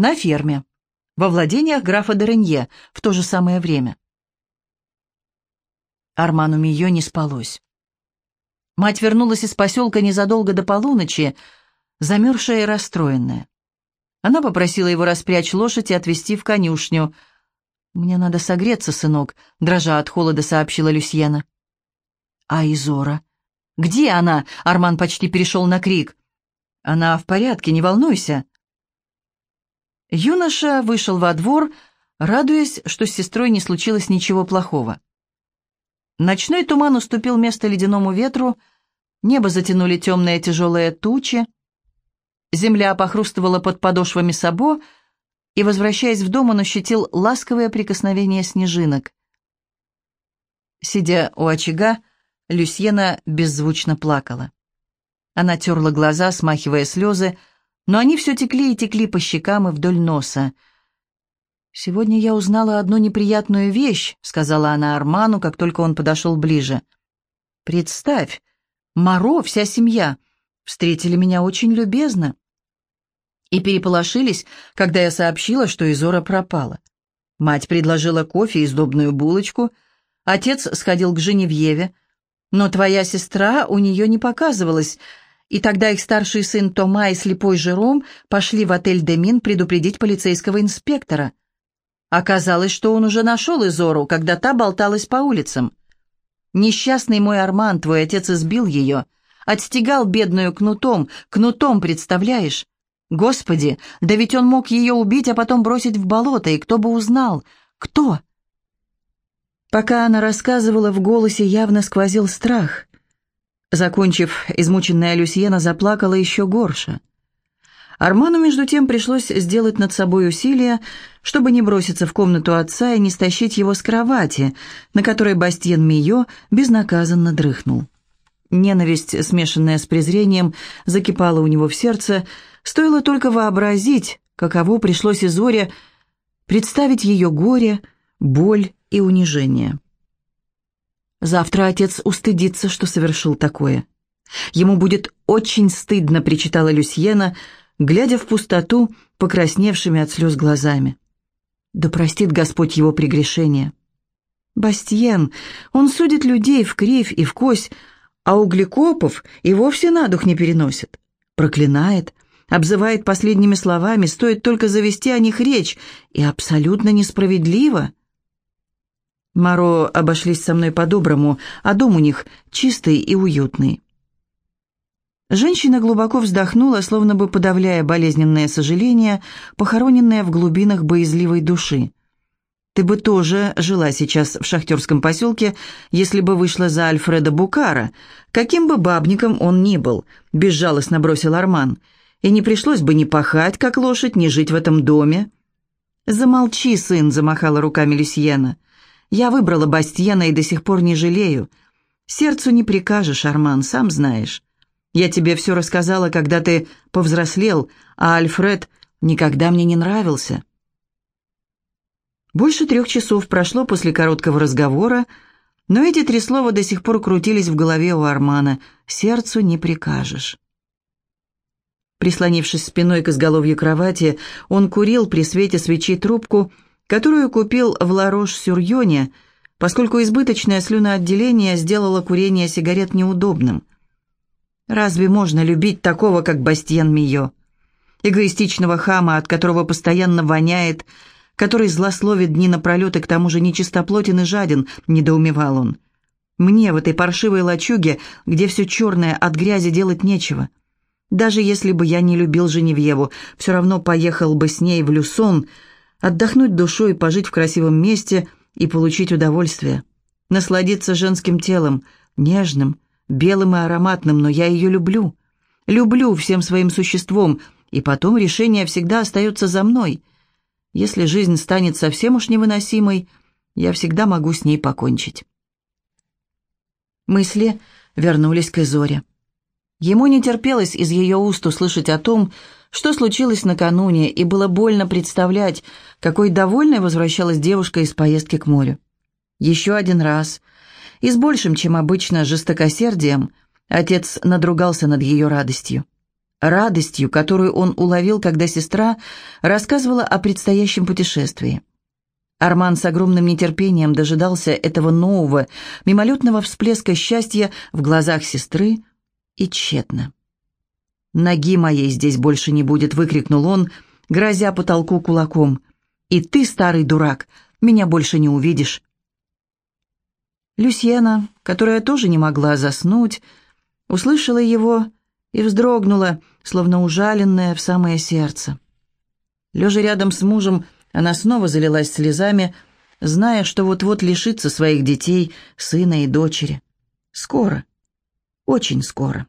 На ферме, во владениях графа Деренье в то же самое время. Арману Мио не спалось. Мать вернулась из поселка незадолго до полуночи, замерзшая и расстроенная. Она попросила его распрячь лошадь и отвезти в конюшню. «Мне надо согреться, сынок», — дрожа от холода сообщила Люсьена. «А Изора? Где она?» — Арман почти перешел на крик. «Она в порядке, не волнуйся». Юноша вышел во двор, радуясь, что с сестрой не случилось ничего плохого. Ночной туман уступил место ледяному ветру, небо затянули темные тяжелые тучи, земля похрустывала под подошвами сабо, и, возвращаясь в дом, он ощутил ласковое прикосновение снежинок. Сидя у очага, Люсьена беззвучно плакала. Она терла глаза, смахивая слезы, но они все текли и текли по щекам и вдоль носа — «Сегодня я узнала одну неприятную вещь», — сказала она Арману, как только он подошел ближе. «Представь, Моро, вся семья, встретили меня очень любезно и переполошились, когда я сообщила, что Изора пропала. Мать предложила кофе и сдобную булочку, отец сходил к Женевьеве, но твоя сестра у нее не показывалась, и тогда их старший сын Тома и слепой Жером пошли в отель «Демин» предупредить полицейского инспектора — Оказалось, что он уже нашел Изору, когда та болталась по улицам. Несчастный мой Арман, твой отец избил ее, отстегал бедную кнутом, кнутом, представляешь? Господи, да ведь он мог ее убить, а потом бросить в болото, и кто бы узнал? Кто? Пока она рассказывала, в голосе явно сквозил страх. Закончив, измученная Люсьена заплакала еще горше. Арману, между тем, пришлось сделать над собой усилие, чтобы не броситься в комнату отца и не стащить его с кровати, на которой Бастьен Мио безнаказанно дрыхнул. Ненависть, смешанная с презрением, закипала у него в сердце, стоило только вообразить, каково пришлось Изоре представить ее горе, боль и унижение. Завтра отец устыдится, что совершил такое. Ему будет очень стыдно, причитала Люсьена, — глядя в пустоту покрасневшими от слез глазами. Да простит Господь его прегрешение. Бастиен, он судит людей в кривь и в кось, а углекопов и вовсе на дух не переносит. Проклинает, обзывает последними словами, стоит только завести о них речь, и абсолютно несправедливо. Маро обошлись со мной по-доброму, а дом у них чистый и уютный. Женщина глубоко вздохнула, словно бы подавляя болезненное сожаление, похороненное в глубинах боязливой души. «Ты бы тоже жила сейчас в шахтерском поселке, если бы вышла за Альфреда Букара, каким бы бабником он ни был», — безжалостно бросил Арман. «И не пришлось бы ни пахать, как лошадь, ни жить в этом доме». «Замолчи, сын», — замахала руками Люсьена. «Я выбрала Бастьена и до сих пор не жалею. Сердцу не прикажешь, Арман, сам знаешь». Я тебе все рассказала, когда ты повзрослел, а Альфред никогда мне не нравился». Больше трех часов прошло после короткого разговора, но эти три слова до сих пор крутились в голове у Армана. «Сердцу не прикажешь». Прислонившись спиной к изголовью кровати, он курил при свете свечи трубку, которую купил в Ларош-Сюрьоне, поскольку избыточное слюноотделение сделало курение сигарет неудобным. Разве можно любить такого, как Бастьен Мио? Эгоистичного хама, от которого постоянно воняет, который злословит дни напролет и к тому же нечистоплотен и жаден, недоумевал он. Мне в этой паршивой лачуге, где все черное от грязи, делать нечего. Даже если бы я не любил Женевьеву, все равно поехал бы с ней в Люсон, отдохнуть душой, пожить в красивом месте и получить удовольствие. Насладиться женским телом, нежным, белым и ароматным, но я ее люблю. Люблю всем своим существом, и потом решение всегда остается за мной. Если жизнь станет совсем уж невыносимой, я всегда могу с ней покончить. Мысли вернулись к Изоре. Ему не терпелось из ее уст услышать о том, что случилось накануне, и было больно представлять, какой довольной возвращалась девушка из поездки к морю. Еще один раз – и с большим, чем обычно, жестокосердием отец надругался над ее радостью. радостью, которую он уловил, когда сестра рассказывала о предстоящем путешествии. Арман с огромным нетерпением дожидался этого нового, мимолетного всплеска счастья в глазах сестры и тщетно. «Ноги моей здесь больше не будет!» — выкрикнул он, грозя потолку кулаком. «И ты, старый дурак, меня больше не увидишь!» Люсьена, которая тоже не могла заснуть, услышала его и вздрогнула, словно ужаленная в самое сердце. Лежа рядом с мужем, она снова залилась слезами, зная, что вот-вот лишится своих детей, сына и дочери. Скоро, очень скоро.